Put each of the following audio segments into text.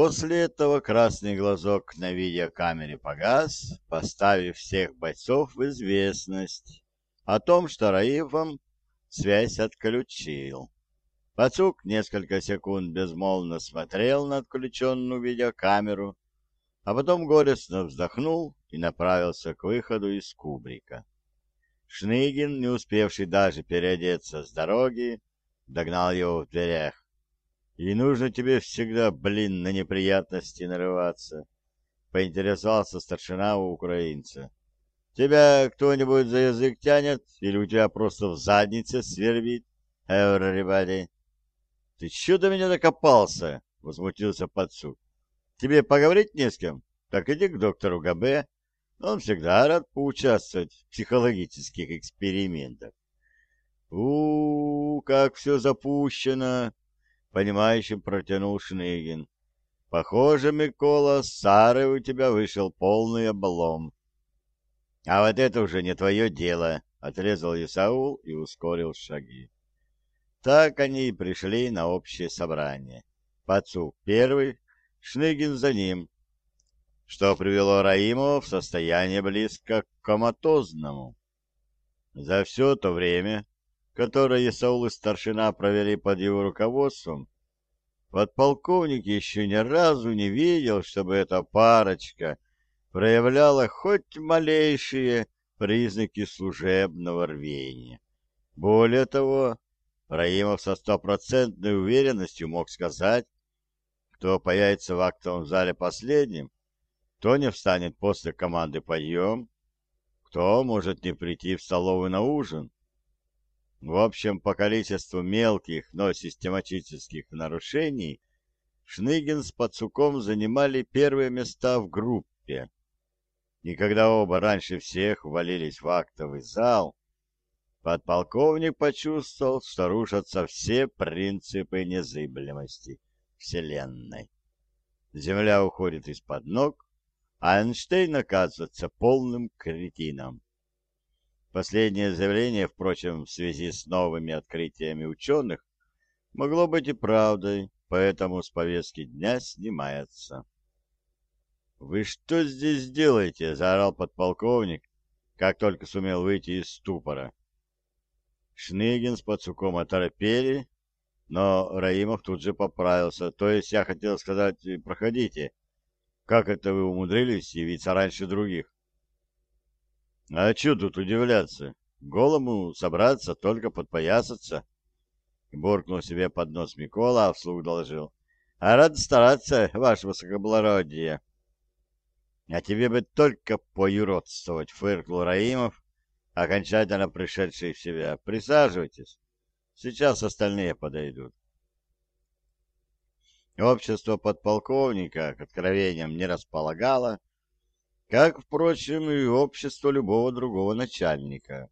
После этого красный глазок на видеокамере погас, поставив всех бойцов в известность о том, что Раифом связь отключил. Пацук несколько секунд безмолвно смотрел на отключенную видеокамеру, а потом горестно вздохнул и направился к выходу из кубрика. Шныгин, не успевший даже переодеться с дороги, догнал его в дверях. «И нужно тебе всегда, блин, на неприятности нарываться», — поинтересовался старшина у украинца. «Тебя кто-нибудь за язык тянет, или у тебя просто в заднице свербит? Everybody!» «Ты чё до меня докопался?» — возмутился подсуд. Тебе поговорить не с кем? Так иди к доктору ГБ. Он всегда рад поучаствовать в психологических экспериментах. у, -у как все запущено!» — понимающим протянул Шныгин. «Похоже, Микола, с Сарой у тебя вышел полный облом». «А вот это уже не твое дело», — отрезал Исаул и ускорил шаги. Так они и пришли на общее собрание. Пацук первый, Шныгин за ним, что привело Раимова в состояние близко к коматозному. За все то время, которое Исаул и старшина провели под его руководством, подполковник еще ни разу не видел, чтобы эта парочка проявляла хоть малейшие признаки служебного рвения. Более того, Раимов со стопроцентной уверенностью мог сказать, кто появится в актовом зале последним, кто не встанет после команды «Подъем», кто может не прийти в столовую на ужин. В общем, по количеству мелких, но систематических нарушений Шныгин с Пацуком занимали первые места в группе. И когда оба раньше всех ввалились в актовый зал, подполковник почувствовал, что рушатся все принципы незыблемости Вселенной. Земля уходит из-под ног, а Эйнштейн оказывается полным кретином. Последнее заявление, впрочем, в связи с новыми открытиями ученых, могло быть и правдой, поэтому с повестки дня снимается. «Вы что здесь делаете?» — заорал подполковник, как только сумел выйти из ступора. Шныгин с Пацуком оторопели но Раимов тут же поправился. То есть я хотел сказать, проходите. Как это вы умудрились явиться раньше других? А что тут удивляться? Голому собраться, только подпоясаться. Буркнул себе под нос Микола, а вслух доложил. А рад стараться, ваше высокоблагородие. А тебе бы только поюродствовать, фыркнул Раимов, окончательно пришедший в себя. Присаживайтесь. Сейчас остальные подойдут. Общество подполковника к откровениям не располагало, как, впрочем, и общество любого другого начальника.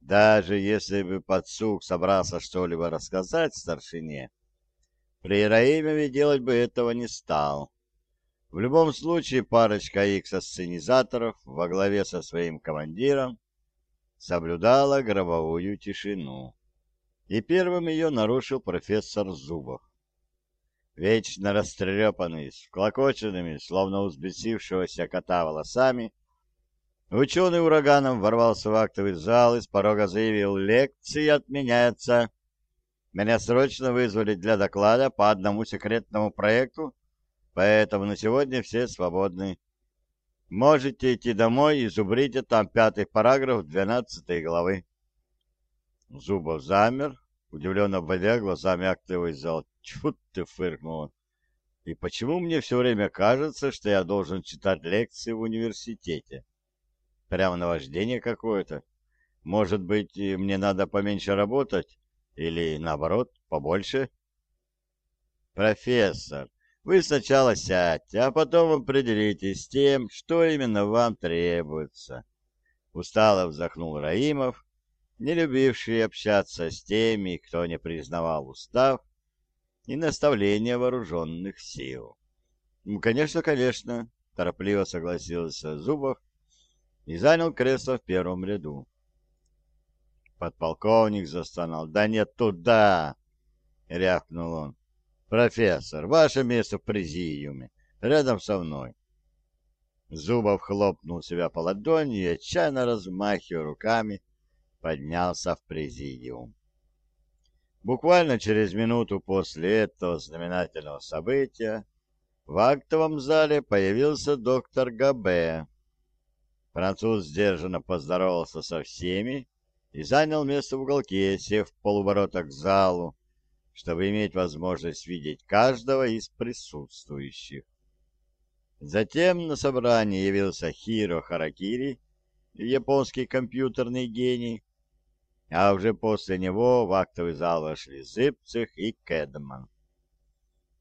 Даже если бы подсук собрался что-либо рассказать старшине, при Раимове делать бы этого не стал. В любом случае парочка икс-сценизаторов во главе со своим командиром соблюдала гробовую тишину и первым ее нарушил профессор Зубов. Вечно растрепанный, с клокоченными, словно взбесившегося кота волосами, ученый ураганом ворвался в актовый зал и с порога заявил «Лекции отменяются». Меня срочно вызвали для доклада по одному секретному проекту, поэтому на сегодня все свободны. Можете идти домой и зубрите там пятый параграф двенадцатой главы. Зубов замер, удивленно обводя глазами актовый зал. Тьфу ты, фыркнул он. И почему мне все время кажется, что я должен читать лекции в университете? Прямо наваждение какое-то. Может быть, мне надо поменьше работать? Или, наоборот, побольше? Профессор, вы сначала сядьте, а потом определитесь с тем, что именно вам требуется. Устало вздохнул Раимов не любивший общаться с теми, кто не признавал устав и наставления вооруженных сил. «Ну, конечно, конечно», — торопливо согласился Зубов и занял кресло в первом ряду. Подполковник застонал. «Да нет, туда!» — рявкнул он. профессор, ваше место в президиуме, рядом со мной. Зубов хлопнул себя по ладони и, отчаянно размахивая руками, поднялся в президиум. Буквально через минуту после этого знаменательного события в актовом зале появился доктор Габе. Француз сдержанно поздоровался со всеми и занял место в уголке, сев полуборота к залу, чтобы иметь возможность видеть каждого из присутствующих. Затем на собрание явился Хиро Харакири, японский компьютерный гений, а уже после него в актовый зал вошли Зыбцих и Кэдман.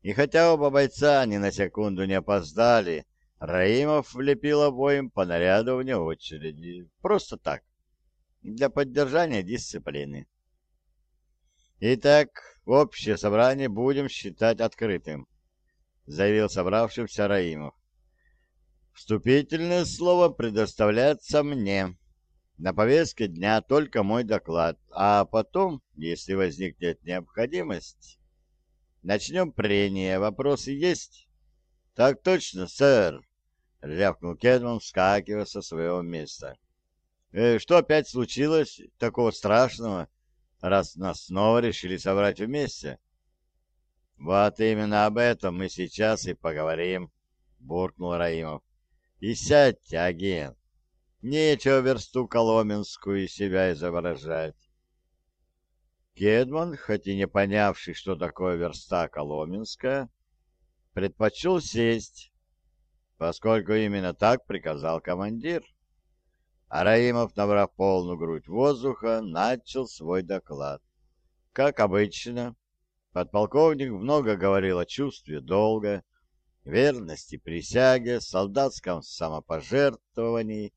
И хотя оба бойца ни на секунду не опоздали, Раимов влепил обоим по наряду вне очереди. Просто так, для поддержания дисциплины. Итак, общее собрание будем считать открытым, заявил собравшимся Раимов. Вступительное слово предоставляется мне. На повестке дня только мой доклад, а потом, если возникнет необходимость, начнем прение. Вопросы есть? Так точно, сэр, рявкнул Кедман, вскакивая со своего места. Э, что опять случилось такого страшного, раз нас снова решили собрать вместе? Вот именно об этом мы сейчас и поговорим, буркнул Раимов. И сядьте, агент. Нечего версту коломенскую себя изображать. Кедман, хоть и не понявший, что такое верста коломенская, предпочел сесть, поскольку именно так приказал командир. А Раимов, набрав полную грудь воздуха, начал свой доклад. Как обычно, подполковник много говорил о чувстве долга, верности присяге, солдатском самопожертвовании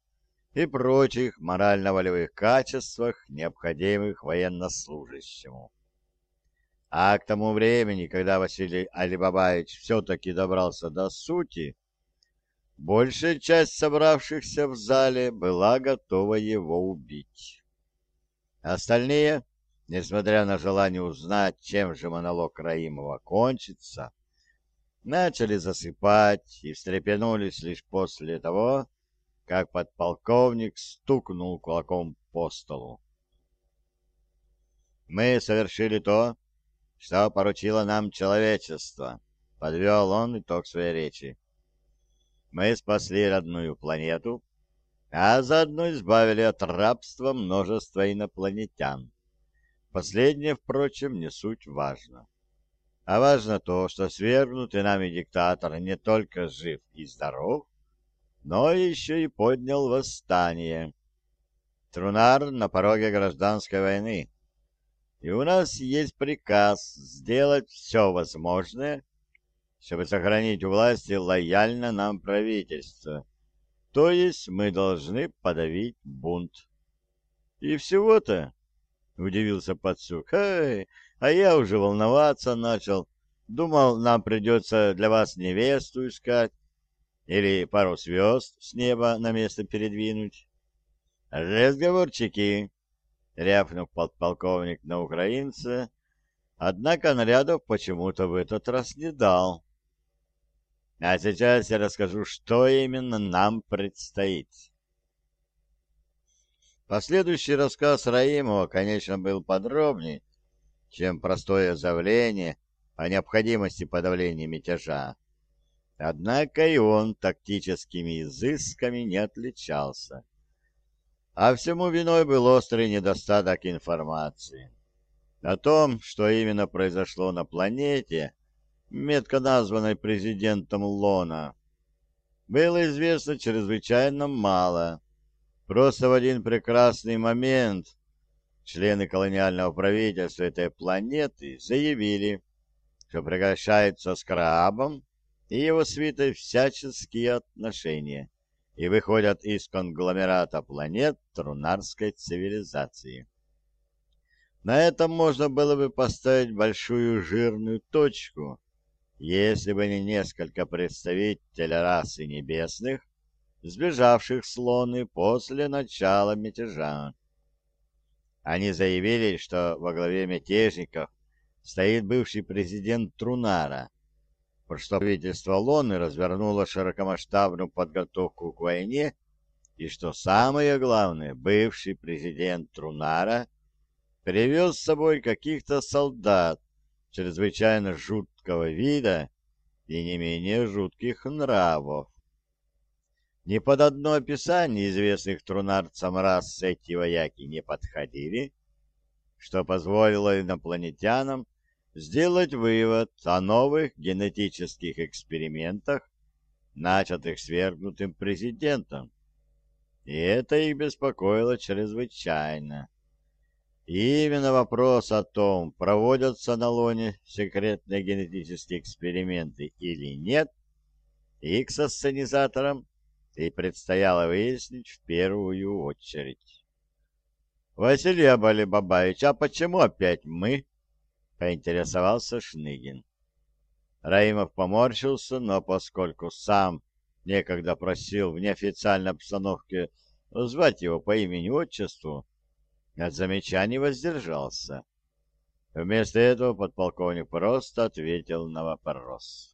и прочих морально-волевых качествах, необходимых военнослужащему. А к тому времени, когда Василий Алибабаевич все-таки добрался до сути, большая часть собравшихся в зале была готова его убить. Остальные, несмотря на желание узнать, чем же монолог Раимова кончится, начали засыпать и встрепенулись лишь после того, как подполковник стукнул кулаком по столу. «Мы совершили то, что поручило нам человечество», — подвел он итог своей речи. «Мы спасли родную планету, а заодно избавили от рабства множество инопланетян. Последнее, впрочем, не суть важно. А важно то, что свергнутый нами диктатор не только жив и здоров, но еще и поднял восстание. Трунар на пороге гражданской войны. И у нас есть приказ сделать все возможное, чтобы сохранить у власти лояльно нам правительство. То есть мы должны подавить бунт. И всего-то, — удивился Пацук, — а я уже волноваться начал. Думал, нам придется для вас невесту искать. Или пару звезд с неба на место передвинуть? Разговорчики, рявкнул подполковник на украинца, однако нарядов почему-то в этот раз не дал. А сейчас я расскажу, что именно нам предстоит. Последующий рассказ Раимова, конечно, был подробнее, чем простое заявление о необходимости подавления мятежа. Однако и он тактическими изысками не отличался. А всему виной был острый недостаток информации. О том, что именно произошло на планете, метко названной президентом Лона, было известно чрезвычайно мало. Просто в один прекрасный момент члены колониального правительства этой планеты заявили, что прекращается с крабом и его свитой всяческие отношения и выходят из конгломерата планет трунарской цивилизации. На этом можно было бы поставить большую жирную точку, если бы не несколько представителей расы небесных, сбежавших с Луны после начала мятежа. Они заявили, что во главе мятежников стоит бывший президент Трунара, что правительство Лоны развернуло широкомасштабную подготовку к войне, и что самое главное, бывший президент Трунара привез с собой каких-то солдат чрезвычайно жуткого вида и не менее жутких нравов. Ни под одно описание известных трунарцам рас эти вояки не подходили, что позволило инопланетянам сделать вывод о новых генетических экспериментах, начатых свергнутым президентом. И это их беспокоило чрезвычайно. И именно вопрос о том, проводятся на Лоне секретные генетические эксперименты или нет, их со сценизатором и предстояло выяснить в первую очередь. «Василий Абалибабаевич, а почему опять мы?» — поинтересовался Шныгин. Раимов поморщился, но поскольку сам некогда просил в неофициальной обстановке звать его по имени-отчеству, от замечаний воздержался. Вместо этого подполковник просто ответил на вопрос.